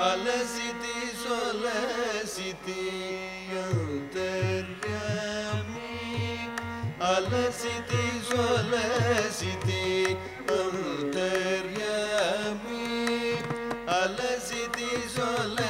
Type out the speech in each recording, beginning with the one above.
Alesiti solesiti anteriami Alesiti solesiti anteriami Alesiti solesiti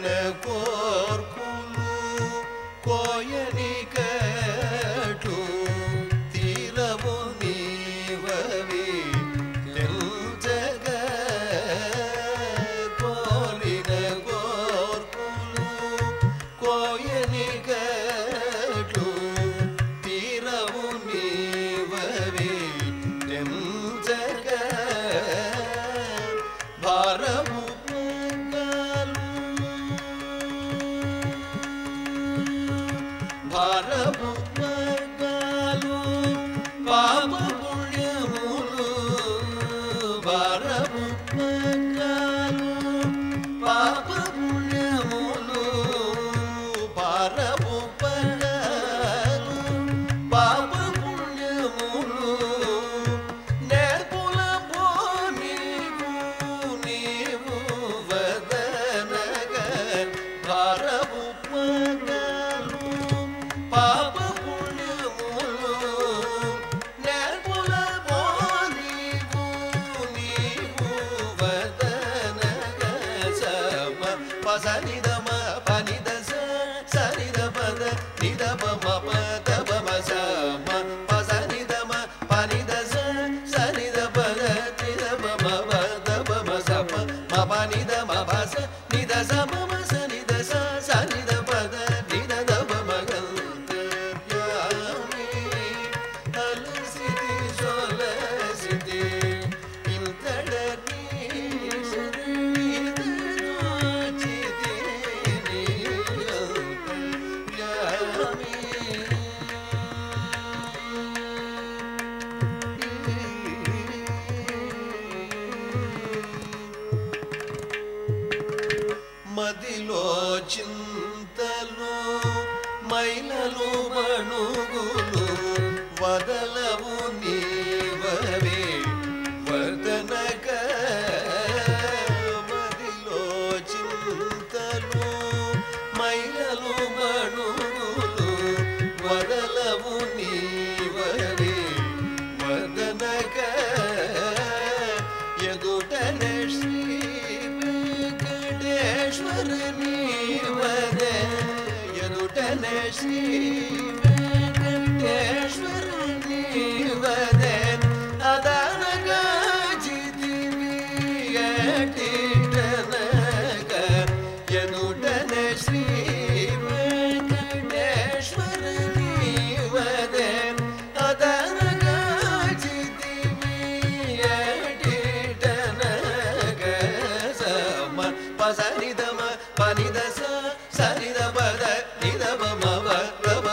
கோயில கோ Bharab fazer lida. மதிலோச்சின் Deşi ve dem deşi